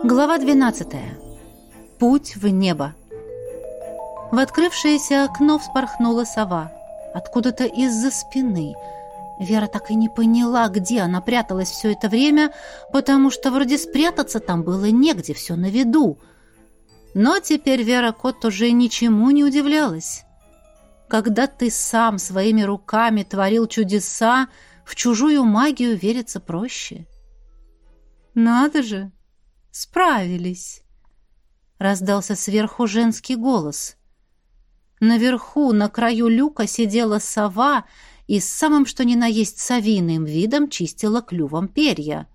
Глава 12. Путь в небо. В открывшееся окно вспорхнула сова. Откуда-то из-за спины. Вера так и не поняла, где она пряталась все это время, потому что вроде спрятаться там было негде, все на виду. Но теперь Вера Кот уже ничему не удивлялась. Когда ты сам своими руками творил чудеса, в чужую магию верится проще. «Надо же! Справились!» Раздался сверху женский голос. Наверху, на краю люка, сидела сова и с самым что ни на есть совиным видом чистила клювом перья.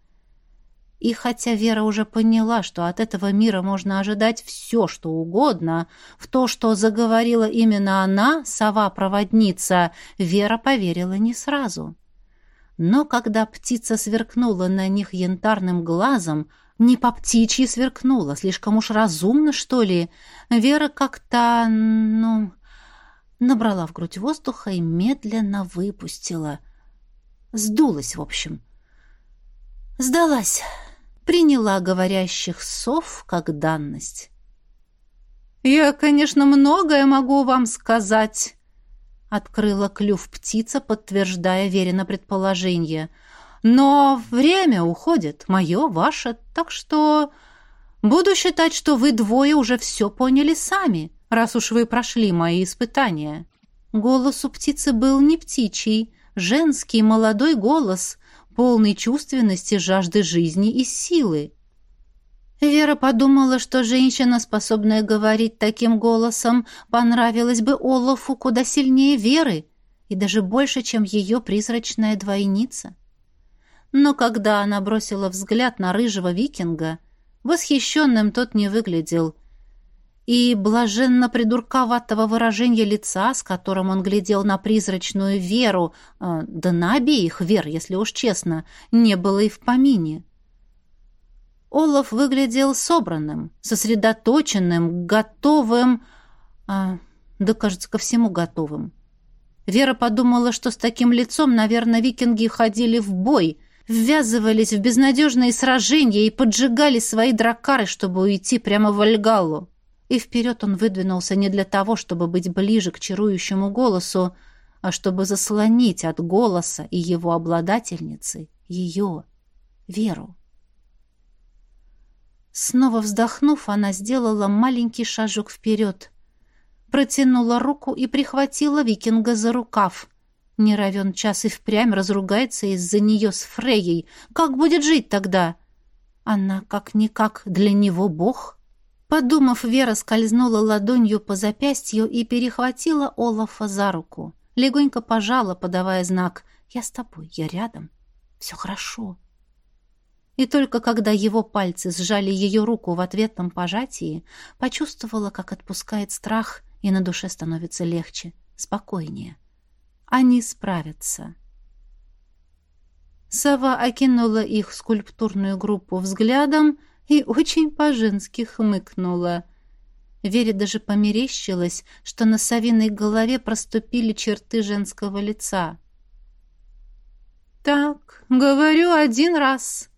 И хотя Вера уже поняла, что от этого мира можно ожидать все, что угодно, в то, что заговорила именно она, сова-проводница, Вера поверила не сразу. Но когда птица сверкнула на них янтарным глазом, не по птичьи сверкнула, слишком уж разумно, что ли, Вера как-то, ну, набрала в грудь воздуха и медленно выпустила. Сдулась, в общем. Сдалась приняла говорящих сов как данность. «Я, конечно, многое могу вам сказать», — открыла клюв птица, подтверждая Верина предположение. «Но время уходит, мое, ваше, так что буду считать, что вы двое уже все поняли сами, раз уж вы прошли мои испытания». Голос у птицы был не птичий, женский молодой голос, полный чувственности, жажды жизни и силы. Вера подумала, что женщина, способная говорить таким голосом, понравилась бы Олафу куда сильнее Веры и даже больше, чем ее призрачная двойница. Но когда она бросила взгляд на рыжего викинга, восхищенным тот не выглядел — и блаженно-придурковатого выражения лица, с которым он глядел на призрачную веру, э, да на обеих вер, если уж честно, не было и в помине. Олаф выглядел собранным, сосредоточенным, готовым, а, да, кажется, ко всему готовым. Вера подумала, что с таким лицом, наверное, викинги ходили в бой, ввязывались в безнадежные сражения и поджигали свои дракары, чтобы уйти прямо в Альгалу и вперед он выдвинулся не для того, чтобы быть ближе к чарующему голосу, а чтобы заслонить от голоса и его обладательницы ее, Веру. Снова вздохнув, она сделала маленький шажок вперед, протянула руку и прихватила викинга за рукав. Не равен час и впрямь разругается из-за нее с Фрейей. Как будет жить тогда? Она как-никак для него бог — Подумав, Вера скользнула ладонью по запястью и перехватила Олафа за руку. Легонько пожала, подавая знак «Я с тобой, я рядом, все хорошо». И только когда его пальцы сжали ее руку в ответном пожатии, почувствовала, как отпускает страх, и на душе становится легче, спокойнее. Они справятся. Сова окинула их скульптурную группу взглядом и очень по-женски хмыкнула. Вере даже померещилось, что на совиной голове проступили черты женского лица. «Так, говорю один раз».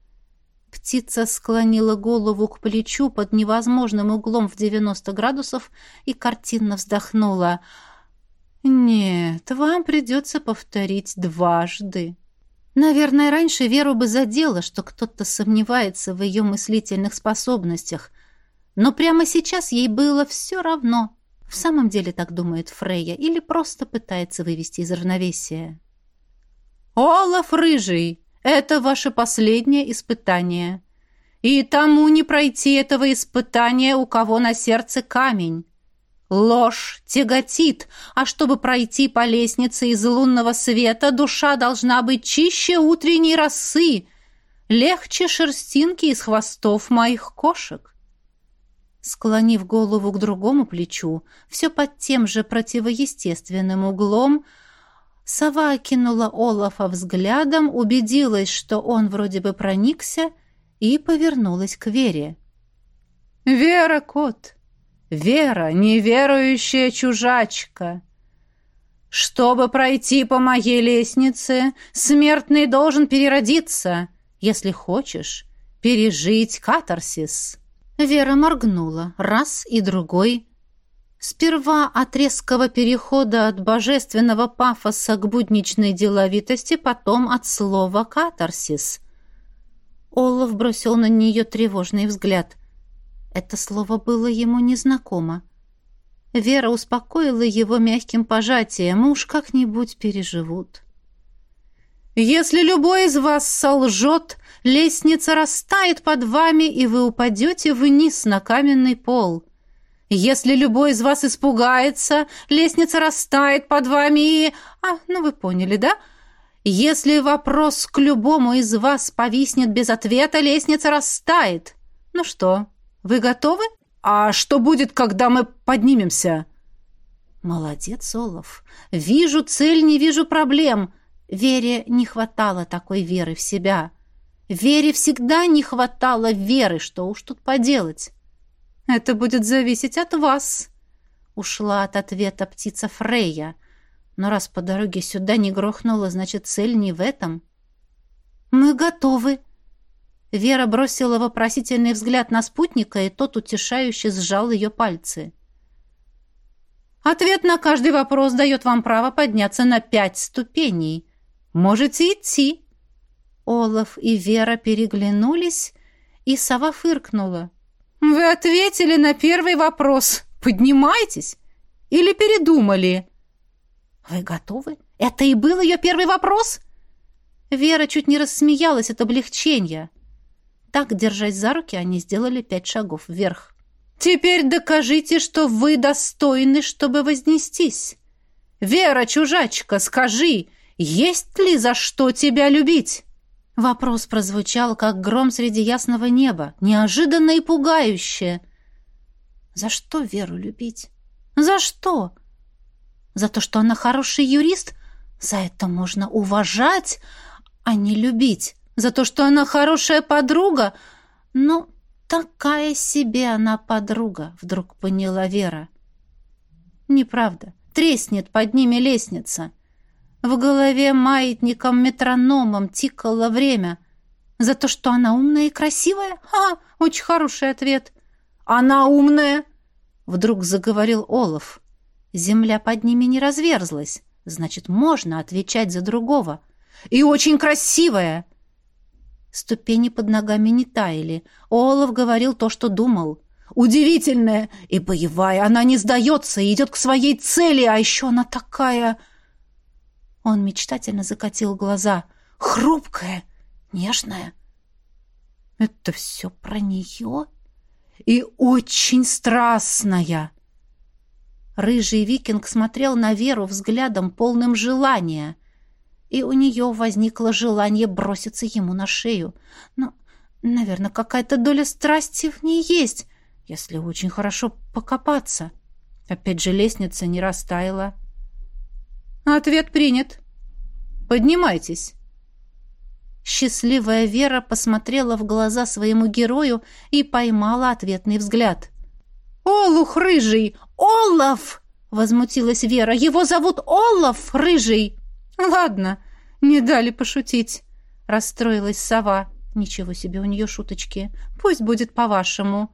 Птица склонила голову к плечу под невозможным углом в девяносто градусов и картинно вздохнула. «Нет, вам придется повторить дважды». Наверное, раньше Веру бы задело, что кто-то сомневается в ее мыслительных способностях. Но прямо сейчас ей было все равно. В самом деле так думает Фрейя или просто пытается вывести из равновесия. «Олаф Рыжий, это ваше последнее испытание. И тому не пройти этого испытания, у кого на сердце камень. Ложь тяготит, а чтобы пройти по лестнице из лунного света, душа должна быть чище утренней росы, легче шерстинки из хвостов моих кошек. Склонив голову к другому плечу, все под тем же противоестественным углом, сова окинула Олафа взглядом, убедилась, что он вроде бы проникся, и повернулась к Вере. «Вера, кот!» Вера, неверующая чужачка. Чтобы пройти по моей лестнице, смертный должен переродиться. Если хочешь, пережить катарсис. Вера моргнула раз и другой. Сперва от резкого перехода от божественного пафоса к будничной деловитости, потом от слова «катарсис». Олаф бросил на нее тревожный взгляд. Это слово было ему незнакомо. Вера успокоила его мягким пожатием, уж как-нибудь переживут. «Если любой из вас солжет, лестница растает под вами, и вы упадете вниз на каменный пол. Если любой из вас испугается, лестница растает под вами и... А, ну вы поняли, да? Если вопрос к любому из вас повиснет без ответа, лестница растает. Ну что, вы готовы? А что будет, когда мы поднимемся? Молодец, Олаф. Вижу цель, не вижу проблем. Вере не хватало такой веры в себя. Вере всегда не хватало веры, что уж тут поделать. Это будет зависеть от вас. Ушла от ответа птица Фрейя. Но раз по дороге сюда не грохнула, значит, цель не в этом. Мы готовы. Вера бросила вопросительный взгляд на спутника, и тот утешающе сжал ее пальцы. Ответ на каждый вопрос дает вам право подняться на пять ступеней. Можете идти. Олаф и Вера переглянулись, и сова фыркнула. «Вы ответили на первый вопрос. Поднимайтесь? Или передумали?» «Вы готовы? Это и был ее первый вопрос?» Вера чуть не рассмеялась от облегчения. Так, держась за руки, они сделали пять шагов вверх. «Теперь докажите, что вы достойны, чтобы вознестись. Вера, чужачка, скажи, есть ли за что тебя любить?» Вопрос прозвучал, как гром среди ясного неба, неожиданно и пугающе. «За что Веру любить? За что? За то, что она хороший юрист? За это можно уважать, а не любить. За то, что она хорошая подруга? Ну, такая себе она подруга», — вдруг поняла Вера. «Неправда. Треснет под ними лестница». В голове маятником-метрономом тикало время. За то, что она умная и красивая? Ха, очень хороший ответ. Она умная, вдруг заговорил Олаф. Земля под ними не разверзлась. Значит, можно отвечать за другого. И очень красивая. Ступени под ногами не таяли. Олаф говорил то, что думал. Удивительная и боевая. Она не сдается и идет к своей цели, а еще она такая... Он мечтательно закатил глаза. «Хрупкая, нежная. Это все про нее? И очень страстная!» Рыжий викинг смотрел на Веру взглядом, полным желания. И у нее возникло желание броситься ему на шею. Но, наверное, какая-то доля страсти в ней есть, если очень хорошо покопаться. Опять же, лестница не растаяла. Ответ принят. Поднимайтесь. Счастливая Вера посмотрела в глаза своему герою и поймала ответный взгляд. «Олух рыжий! Олаф!» — возмутилась Вера. «Его зовут Олаф рыжий!» «Ладно, не дали пошутить», — расстроилась сова. «Ничего себе у нее шуточки. Пусть будет по-вашему».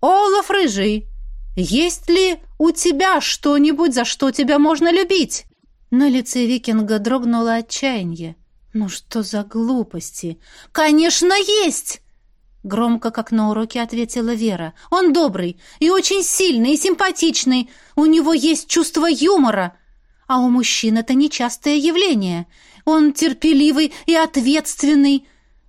«Олаф рыжий, есть ли у тебя что-нибудь, за что тебя можно любить?» На лице викинга дрогнуло отчаяние. «Ну что за глупости?» «Конечно, есть!» Громко, как на уроке, ответила Вера. «Он добрый и очень сильный и симпатичный. У него есть чувство юмора. А у мужчин это нечастое явление. Он терпеливый и ответственный,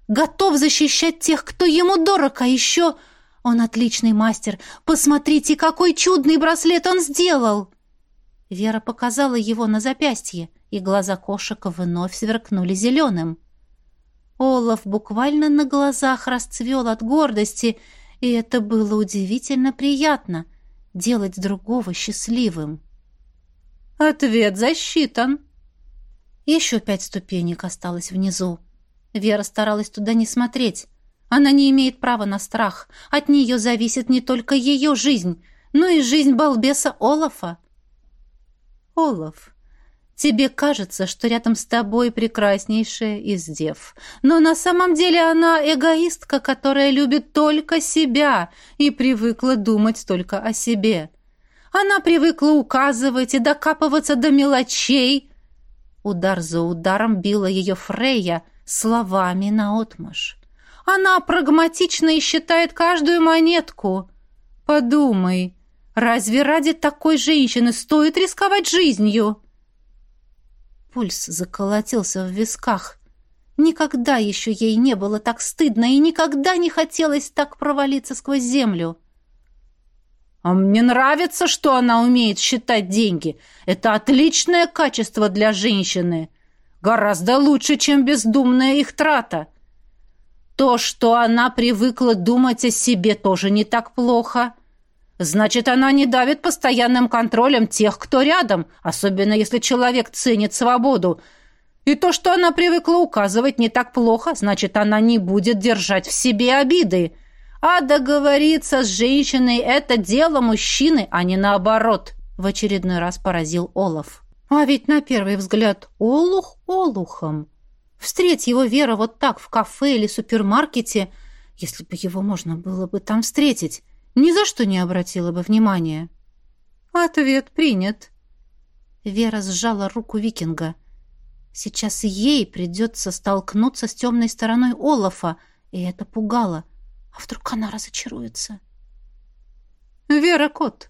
готов защищать тех, кто ему дорог, а еще он отличный мастер. Посмотрите, какой чудный браслет он сделал!» Вера показала его на запястье, и глаза кошек вновь сверкнули зеленым. Олаф буквально на глазах расцвел от гордости, и это было удивительно приятно — делать другого счастливым. «Ответ засчитан!» Еще пять ступенек осталось внизу. Вера старалась туда не смотреть. Она не имеет права на страх. От нее зависит не только ее жизнь, но и жизнь балбеса Олафа. Олаф, Тебе кажется, что рядом с тобой прекраснейшая из дев. Но на самом деле она эгоистка, которая любит только себя и привыкла думать только о себе. Она привыкла указывать и докапываться до мелочей. Удар за ударом била ее Фрейя словами наотмашь. Она прагматична и считает каждую монетку. Подумай, разве ради такой женщины стоит рисковать жизнью?» Пульс заколотился в висках. Никогда еще ей не было так стыдно и никогда не хотелось так провалиться сквозь землю. «А мне нравится, что она умеет считать деньги. Это отличное качество для женщины. Гораздо лучше, чем бездумная их трата. То, что она привыкла думать о себе, тоже не так плохо». Значит, она не давит постоянным контролем тех, кто рядом, особенно если человек ценит свободу. И то, что она привыкла указывать, не так плохо, значит, она не будет держать в себе обиды. А договориться с женщиной – это дело мужчины, а не наоборот, в очередной раз поразил Олаф. А ведь на первый взгляд Олух Олухом. Встреть его Вера вот так в кафе или супермаркете, если бы его можно было бы там встретить – ни за что не обратила бы внимания. Ответ принят. Вера сжала руку викинга. Сейчас ей придется столкнуться с темной стороной Олафа, и это пугало. А вдруг она разочаруется? Вера Кот,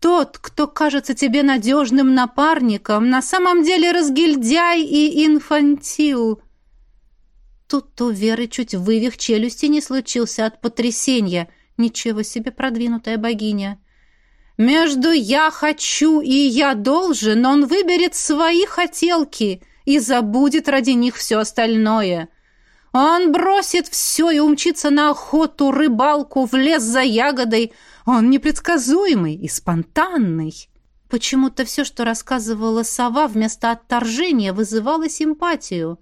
тот, кто кажется тебе надежным напарником, на самом деле разгильдяй и инфантил. Тут у Веры чуть вывих челюсти не случился от потрясения — Ничего себе продвинутая богиня. Между «я хочу» и «я должен» он выберет свои хотелки и забудет ради них все остальное. Он бросит все и умчится на охоту, рыбалку, в лес за ягодой. Он непредсказуемый и спонтанный. Почему-то все, что рассказывала сова, вместо отторжения вызывало симпатию.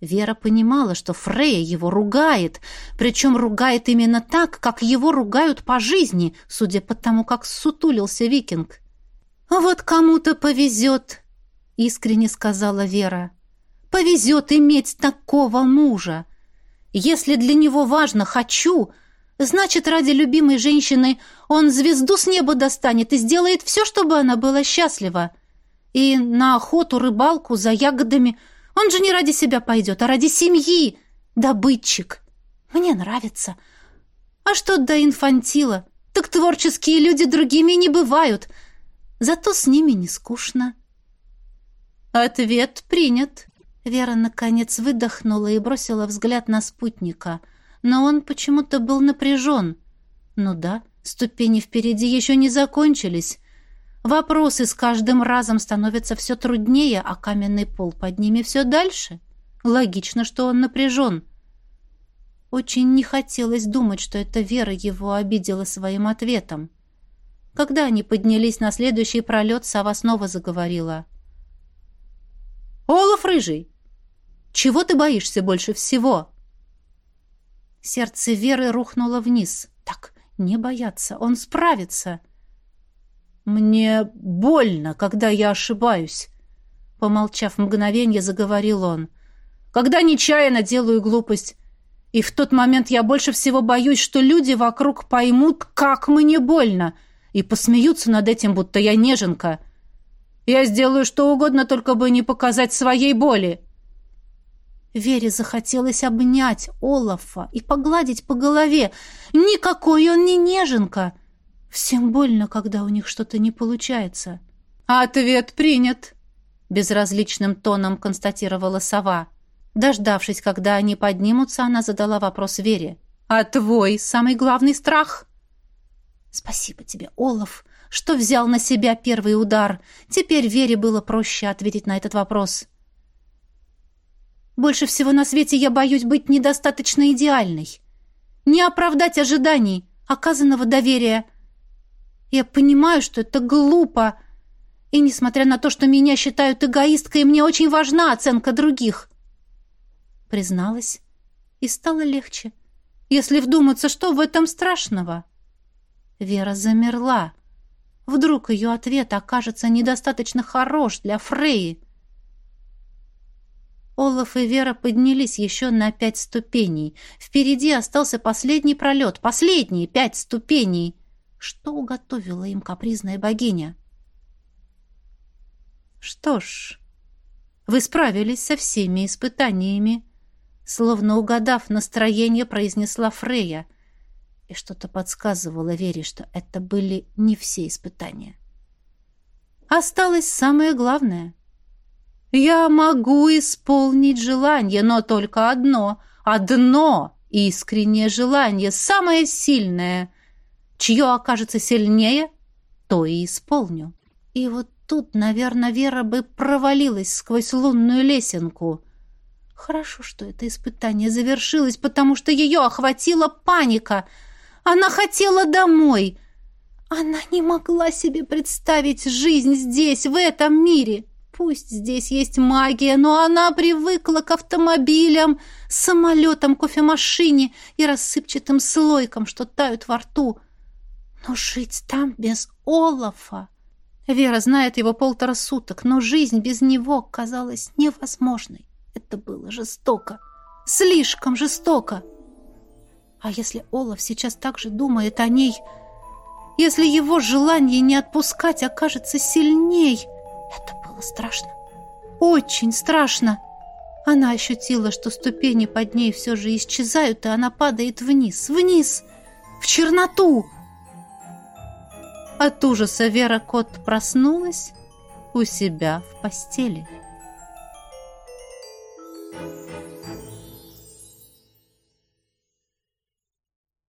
Вера понимала, что Фрея его ругает, причем ругает именно так, как его ругают по жизни, судя по тому, как сутулился викинг. «А вот кому-то повезет», — искренне сказала Вера. «Повезет иметь такого мужа. Если для него важно «хочу», значит, ради любимой женщины он звезду с неба достанет и сделает все, чтобы она была счастлива. И на охоту, рыбалку за ягодами — он же не ради себя пойдет, а ради семьи. Добытчик. Мне нравится. А что до инфантила? Так творческие люди другими не бывают. Зато с ними не скучно. Ответ принят. Вера, наконец, выдохнула и бросила взгляд на спутника. Но он почему-то был напряжен. Ну да, ступени впереди еще не закончились. Вопросы с каждым разом становятся все труднее, а каменный пол под ними все дальше. Логично, что он напряжен. Очень не хотелось думать, что эта Вера его обидела своим ответом. Когда они поднялись на следующий пролет, сова снова заговорила. «Олаф Рыжий, чего ты боишься больше всего?» Сердце Веры рухнуло вниз. «Так, не бояться, он справится!» «Мне больно, когда я ошибаюсь», — помолчав мгновенье, заговорил он. «Когда нечаянно делаю глупость. И в тот момент я больше всего боюсь, что люди вокруг поймут, как мне больно, и посмеются над этим, будто я неженка. Я сделаю что угодно, только бы не показать своей боли». Вере захотелось обнять Олафа и погладить по голове. «Никакой он не неженка!» Всем больно, когда у них что-то не получается. Ответ принят, безразличным тоном констатировала сова. Дождавшись, когда они поднимутся, она задала вопрос Вере. А твой самый главный страх? Спасибо тебе, Олаф, что взял на себя первый удар. Теперь Вере было проще ответить на этот вопрос. Больше всего на свете я боюсь быть недостаточно идеальной. Не оправдать ожиданий, оказанного доверия — я понимаю, что это глупо. И несмотря на то, что меня считают эгоисткой, мне очень важна оценка других. Призналась. И стало легче. Если вдуматься, что в этом страшного? Вера замерла. Вдруг ее ответ окажется недостаточно хорош для Фреи. Олаф и Вера поднялись еще на пять ступеней. Впереди остался последний пролет, последние пять ступеней. Что уготовила им капризная богиня? Что ж, вы справились со всеми испытаниями. Словно угадав настроение, произнесла Фрея — и что-то подсказывало Вере, что это были не все испытания. Осталось самое главное. Я могу исполнить желание, но только одно. Одно искреннее желание, самое сильное. Чье окажется сильнее, то и исполню. И вот тут, наверное, Вера бы провалилась сквозь лунную лесенку. Хорошо, что это испытание завершилось, потому что ее охватила паника — она хотела домой. Она не могла себе представить жизнь здесь, в этом мире. Пусть здесь есть магия, но она привыкла к автомобилям, самолетам, кофемашине и рассыпчатым слойкам, что тают во рту. Но жить там без Олафа... Вера знает его полтора суток, но жизнь без него казалась невозможной. Это было жестоко. Слишком жестоко. А если Олаф сейчас так же думает о ней, если его желание не отпускать окажется сильней, это было страшно. Очень страшно. Она ощутила, что ступени под ней все же исчезают, и она падает вниз, вниз, в черноту. От ужаса Вера Кот проснулась у себя в постели.